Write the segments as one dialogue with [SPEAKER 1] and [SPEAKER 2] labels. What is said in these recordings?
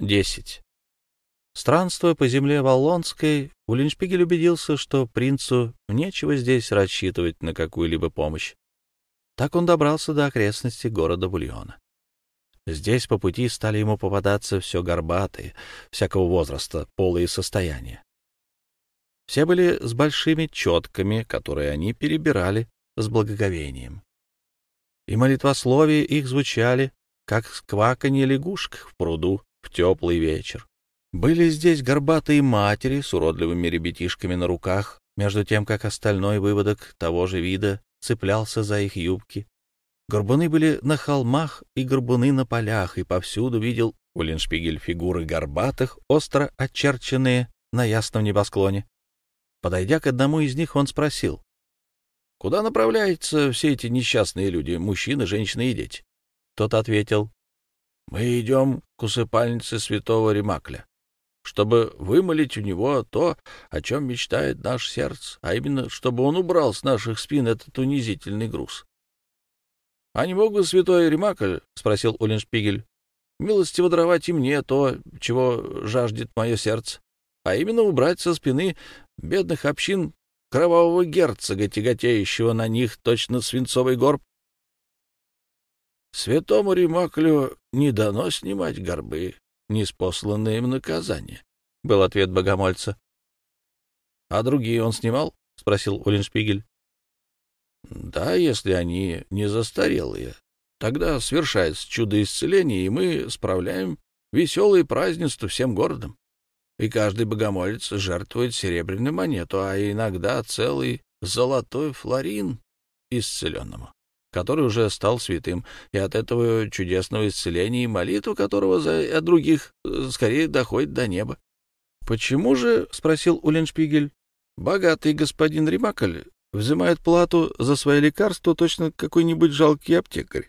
[SPEAKER 1] 10. Странствуя по земле Валлонской, Уллиншпигель убедился, что принцу нечего здесь рассчитывать на какую-либо помощь. Так он добрался до окрестностей города Бульона. Здесь по пути стали ему попадаться все горбатые, всякого возраста, пола и состояния. Все были с большими четками, которые они перебирали с благоговением. И молитвословия их звучали, как скваканье лягушек в пруду в теплый вечер. Были здесь горбатые матери с уродливыми ребятишками на руках, между тем, как остальной выводок того же вида цеплялся за их юбки. Горбуны были на холмах и горбуны на полях, и повсюду видел Уллиншпигель фигуры горбатых, остро очерченные на ясном небосклоне. Подойдя к одному из них, он спросил, «Куда направляются все эти несчастные люди, мужчины, женщины и дети?» Тот ответил, «Мы идем к усыпальнице святого Ремакля чтобы вымолить у него то, о чем мечтает наше сердце, а именно, чтобы он убрал с наших спин этот унизительный груз. — А не мог бы святой Ремакль, — спросил Уллиншпигель, — милостиво даровать и мне то, чего жаждет мое сердце, а именно убрать со спины бедных общин кровавого герцога, тяготеющего на них точно свинцовый горб? Святому Ремаклю не дано снимать горбы, неспосланное им наказание, — был ответ богомольца. — А другие он снимал? — спросил Уллиншпигель. — Да, если они не застарелые. Тогда свершается чудо исцеления, и мы справляем веселые празднества всем городом. И каждый богомолец жертвует серебряную монету, а иногда целый золотой флорин исцеленному который уже стал святым, и от этого чудесного исцеления и молитва которого за от других э, скорее доходит до неба. — Почему же, — спросил Улленшпигель, — богатый господин Римакль взимает плату за свои лекарства точно какой-нибудь жалкий аптекарь?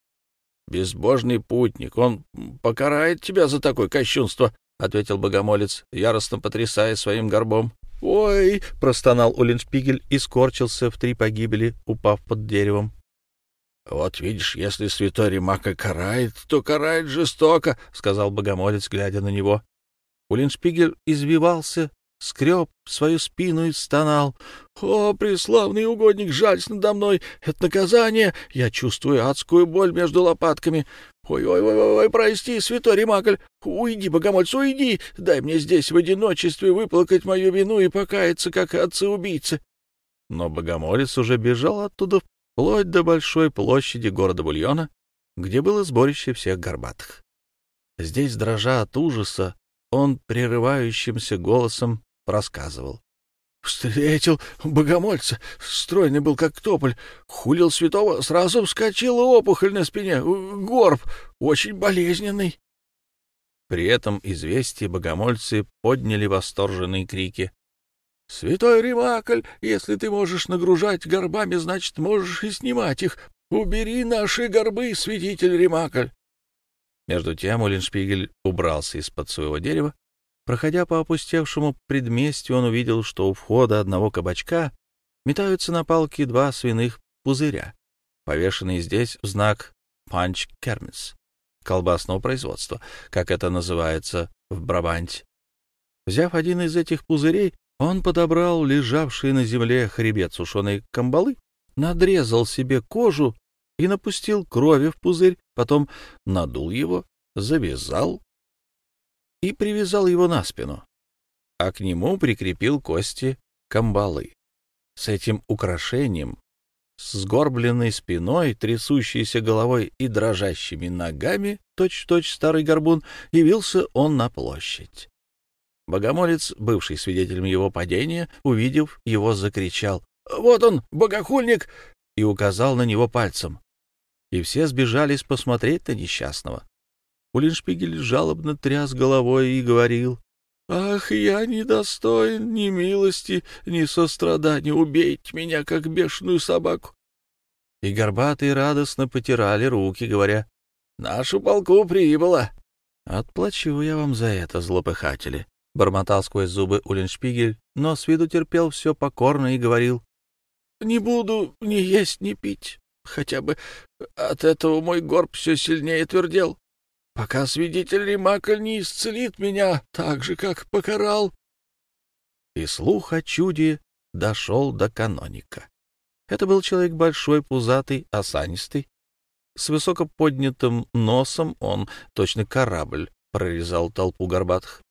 [SPEAKER 1] — Безбожный путник, он покарает тебя за такое кощунство, — ответил богомолец, яростно потрясая своим горбом. «Ой!» — простонал Уллиншпигель и скорчился в три погибели, упав под деревом. — Вот видишь, если святой Ремака карает, то карает жестоко, — сказал богомолец, глядя на него. Улиншпигель извивался, скреб свою спину и стонал. — О, преславный угодник, жалься надо мной! Это наказание! Я чувствую адскую боль между лопатками. Ой-ой-ой, прости, святой Ремакль! Уйди, богомольц, уйди! Дай мне здесь в одиночестве выплакать мою вину и покаяться, как отцы-убийцы. Но богомолец уже бежал оттуда вплоть до большой площади города Бульона, где было сборище всех горбатых. Здесь, дрожа от ужаса, он прерывающимся голосом рассказывал. Встретил богомольца, стройный был, как тополь, хулил святого, сразу вскочила опухоль на спине, горб, очень болезненный. При этом известие богомольцы подняли восторженные крики. Святой Римакль, если ты можешь нагружать горбами, значит, можешь и снимать их. Убери наши горбы, святитель Римакль. Между тем Уллиншпигель убрался из-под своего дерева. Проходя по опустевшему предместью, он увидел, что у входа одного кабачка метаются на палке два свиных пузыря, повешенные здесь в знак «Панч Кермис» — колбасного производства, как это называется в Брабанте. Взяв один из этих пузырей, он подобрал лежавший на земле хребет сушеной камбалы, надрезал себе кожу и напустил крови в пузырь, потом надул его, завязал и привязал его на спину, а к нему прикрепил кости камбалы. С этим украшением, с сгорбленной спиной, трясущейся головой и дрожащими ногами, точь-в-точь -точь старый горбун, явился он на площадь. Богомолец, бывший свидетелем его падения, увидев его, закричал «Вот он, богохульник!» и указал на него пальцем. И все сбежались посмотреть на несчастного. Улиншпигель жалобно тряс головой и говорил «Ах, я недостоин ни милости, ни сострадания, убейте меня, как бешеную собаку!» И горбатые радостно потирали руки, говоря «Нашу полку прибыло!» «Отплачу я вам за это, злопыхатели!» — бормотал сквозь зубы Уллиншпигель, но с виду терпел все покорно и говорил. — Не буду ни есть, ни пить. Хотя бы от этого мой горб все сильнее твердел.
[SPEAKER 2] пока свидетель Римакль не исцелит меня так же, как покарал.
[SPEAKER 1] И слух о чуде дошел до каноника. Это был человек большой, пузатый, осанистый. С высоко поднятым носом он, точно корабль, прорезал толпу горбатых.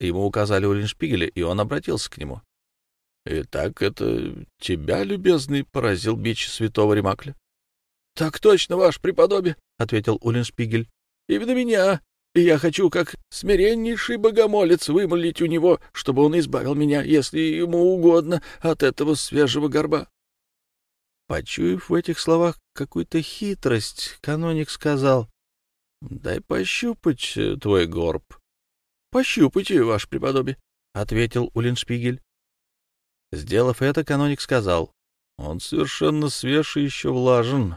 [SPEAKER 1] Ему указали Уллиншпигеля, и он обратился к нему. — Итак, это тебя, любезный, поразил бич святого Ремакля?
[SPEAKER 2] — Так точно, ваш преподобие, — ответил Уллиншпигель. — Именно меня. И я хочу, как смиреннейший богомолец, вымолить у него, чтобы он избавил меня, если ему угодно, от этого свежего горба.
[SPEAKER 1] Почуяв в этих словах какую-то хитрость, каноник сказал, — Дай пощупать э, твой горб.
[SPEAKER 2] — Пощупайте, ваше преподобие, — ответил Уллиншпигель.
[SPEAKER 1] Сделав это, каноник сказал, — Он совершенно свеж и еще влажен.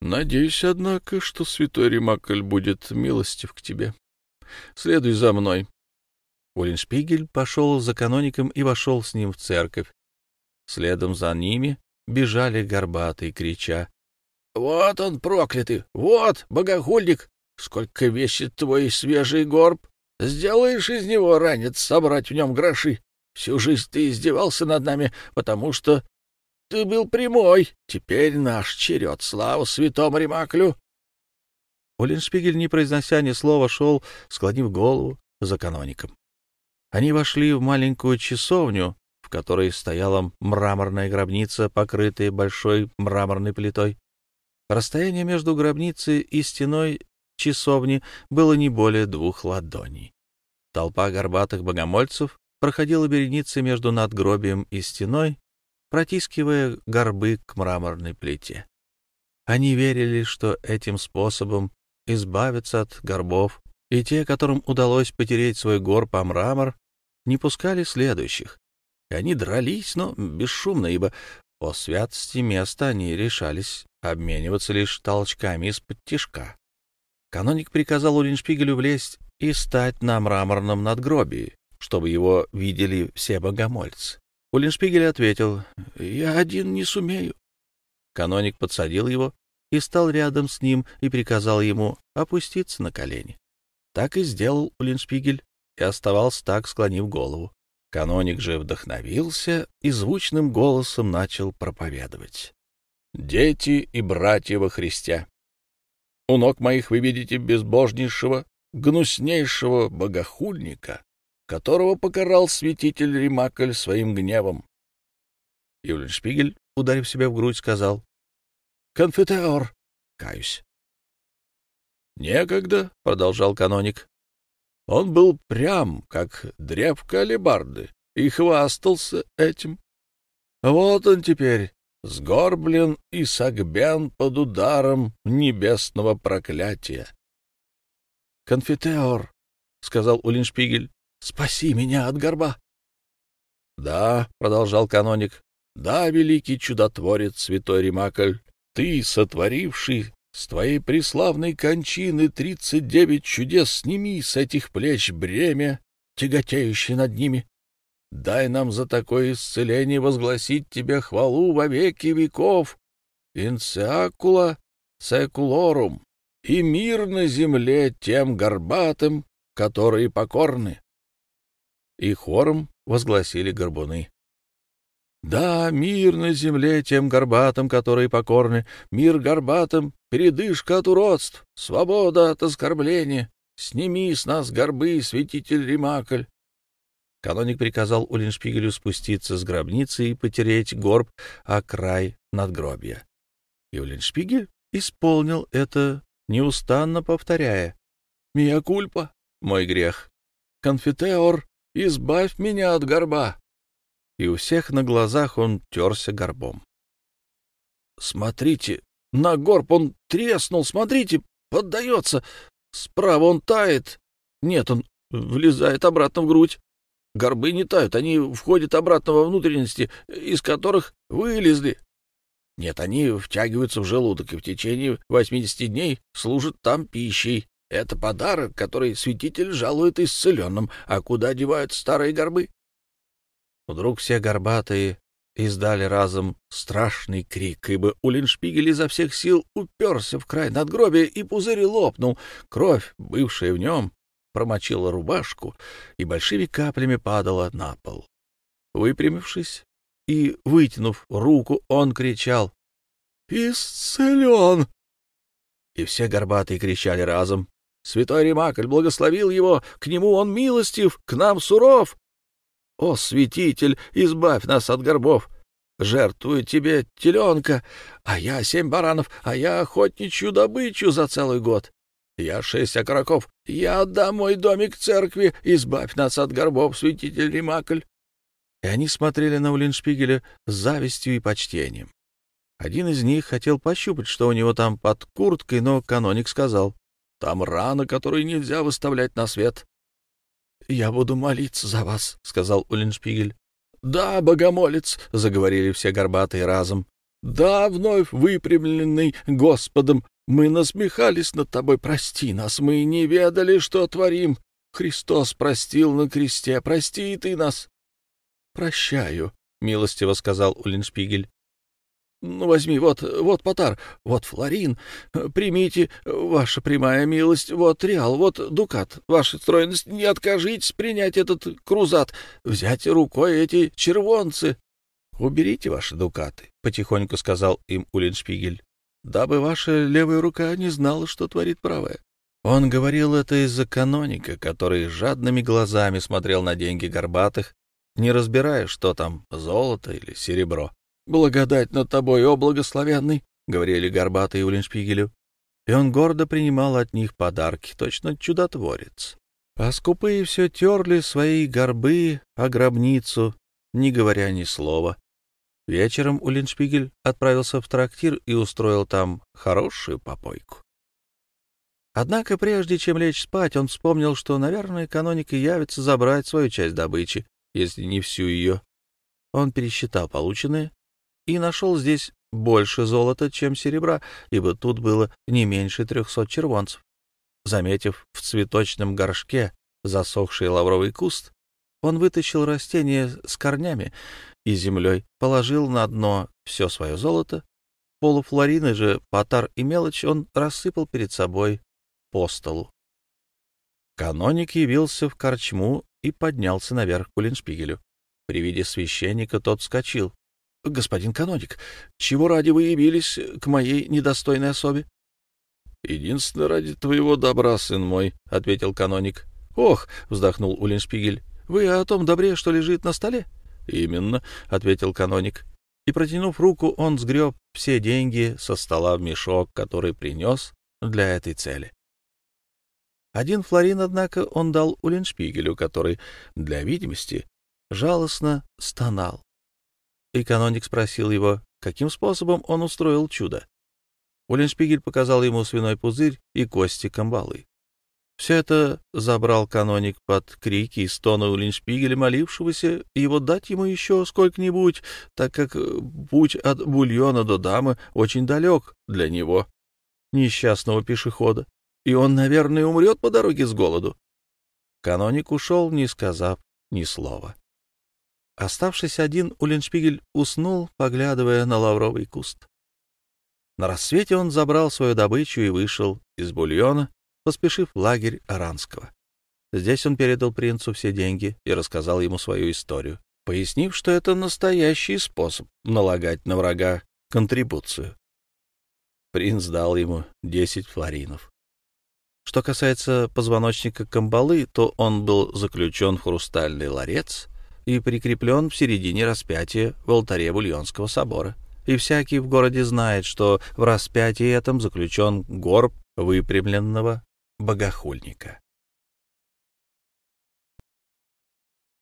[SPEAKER 1] Надеюсь, однако, что святой Ремакль будет милостив к тебе. Следуй за мной. Уллиншпигель пошел за каноником и вошел с ним в церковь. Следом за ними бежали горбатые, крича.
[SPEAKER 2] — Вот он, проклятый! Вот, богохульник! Сколько весит твой свежий горб! Сделаешь из него ранец собрать в нем гроши! Всю жизнь ты издевался над нами, потому что ты был прямой. Теперь наш черед. Слава святому Ремаклю!
[SPEAKER 1] Уллиншпигель, не произнося ни слова, шел, склонив голову за каноником. Они вошли в маленькую часовню, которой стояла мраморная гробница, покрытая большой мраморной плитой. Расстояние между гробницей и стеной часовни было не более двух ладоней. Толпа горбатых богомольцев проходила вереницей между надгробием и стеной, протискивая горбы к мраморной плите. Они верили, что этим способом избавиться от горбов, и те, которым удалось потереть свой горб о мрамор, не пускали следующих, и они дрались, но бесшумно, ибо по святости места они решались обмениваться лишь толчками из-под тишка. Каноник приказал Улиншпигелю влезть и стать на мраморном надгробии, чтобы его видели все богомольцы. Улиншпигель ответил, «Я один не сумею». Каноник подсадил его и стал рядом с ним и приказал ему опуститься на колени. Так и сделал Улиншпигель и оставался так, склонив голову. Каноник же вдохновился и звучным голосом начал проповедовать. «Дети и братья во Христе! У ног моих вы видите безбожнейшего, гнуснейшего богохульника, которого покарал святитель Римакль своим гневом». Юльшпигель, ударив себя в грудь, сказал, «Конфетеор, каюсь». «Некогда», — продолжал каноник, он был прям, как древко алебарды, и хвастался этим. Вот он теперь, сгорблен и согбен под ударом небесного проклятия. — Конфитеор, — сказал Улиншпигель, — спаси меня от горба. — Да, — продолжал каноник, — да, великий чудотворец святой Римакль, ты, сотворивший с твоей преславной кончины тридцать девять чудес сними с этих плеч бремя, тяготеющее над ними. Дай нам за такое исцеление возгласить тебе хвалу во веки веков. Инсеакула секулорум и мир на земле тем горбатым, которые покорны. И хором возгласили горбуны. Да, мир на земле тем горбатым, которые покорны, мир горбатым, передышка от уродств, свобода от оскорбления. Сними с нас горбы, святитель Римакль. Каноник приказал Уллиншпигелю спуститься с гробницы и потереть горб о край надгробья. И Уллиншпигель исполнил это, неустанно повторяя. «Мия кульпа, мой грех. Конфитеор, избавь меня от горба» и у всех на глазах он терся горбом. — Смотрите, на горб он треснул, смотрите, поддается. Справа он тает. Нет, он влезает обратно в грудь. Горбы не тают, они входят обратно во внутренности, из которых вылезли. Нет, они втягиваются в желудок и в течение 80 дней служат там пищей. Это подарок, который святитель жалует исцеленным. А куда девают старые горбы? Вдруг все горбатые издали разом страшный крик, ибо Улиншпигель изо всех сил уперся в край надгробия, и пузырь лопнул. Кровь, бывшая в нем, промочила рубашку и большими каплями падала на пол. Выпрямившись и вытянув руку, он кричал «Исцелен!» И все горбатые кричали разом. «Святой Ремакль благословил его, к нему он милостив, к нам суров!» «О, святитель, избавь нас от горбов! Жертвую тебе теленка, а я семь баранов, а я охотничью добычу за целый год. Я шесть окороков, я отдам мой домик церкви, избавь нас от горбов, святитель Ремакль!» И они смотрели на Улиншпигеля с завистью и почтением. Один из них хотел пощупать, что у него там под курткой, но каноник сказал, «Там рана, которую нельзя выставлять на свет». «Я буду молиться за вас», — сказал Уллиншпигель. «Да, богомолец», — заговорили все горбатые разом. «Да, вновь выпрямленный Господом, мы насмехались над тобой, прости нас, мы не ведали, что творим. Христос простил на кресте, прости и ты нас». «Прощаю», — милостиво сказал Уллиншпигель. Ну, возьми, вот, вот Потар, вот Флорин. Примите, ваша прямая милость, вот Реал, вот Дукат. Ваша стройность, не откажитесь принять этот крузат, взять рукой эти червонцы. Уберите ваши дукаты, — потихоньку сказал им Улиншпигель, — дабы ваша левая рука не знала, что творит правая. Он говорил это из-за каноника, который жадными глазами смотрел на деньги горбатых, не разбирая, что там, золото или серебро. «Благодать над тобой, о благословенный!» — говорили горбатые Уллиншпигелю. И он гордо принимал от них подарки, точно чудотворец. А скупые все терли свои горбы о гробницу, не говоря ни слова. Вечером Уллиншпигель отправился в трактир и устроил там хорошую попойку. Однако прежде чем лечь спать, он вспомнил, что, наверное, каноник и явится забрать свою часть добычи, если не всю ее. Он пересчитал полученное и нашел здесь больше золота, чем серебра, ибо тут было не меньше трехсот червонцев. Заметив в цветочном горшке засохший лавровый куст, он вытащил растение с корнями и землей, положил на дно все свое золото, полуфлорины же, потар и мелочь он рассыпал перед собой по столу. Каноник явился в корчму и поднялся наверх к Улиншпигелю. При виде священника тот вскочил. — Господин каноник, чего ради вы явились к моей недостойной особе? — Единственно ради твоего добра, сын мой, — ответил каноник. — Ох, — вздохнул Уллиншпигель, — вы о том добре, что лежит на столе? — Именно, — ответил каноник. И, протянув руку, он сгреб все деньги со стола в мешок, который принес для этой цели. Один флорин, однако, он дал Уллиншпигелю, который, для видимости, жалостно стонал и каноник спросил его, каким способом он устроил чудо. Уллиншпигель показал ему свиной пузырь и кости камбалы. Все это забрал каноник под крики и стоны Уллиншпигеля, молившегося его дать ему еще сколько-нибудь, так как путь от бульона до дамы очень далек для него, несчастного пешехода, и он, наверное, умрет по дороге с голоду. Каноник ушел, не сказав ни слова. Оставшись один, Уллиншпигель уснул, поглядывая на лавровый куст. На рассвете он забрал свою добычу и вышел из бульона, поспешив в лагерь Аранского. Здесь он передал принцу все деньги и рассказал ему свою историю, пояснив, что это настоящий способ налагать на врага контрибуцию. Принц дал ему десять флоринов. Что касается позвоночника камбалы, то он был заключен в хрустальный ларец и прикреплен в середине распятия в алтаре Бульонского собора. И всякий в городе знает, что в распятии этом заключен горб выпрямленного богохульника.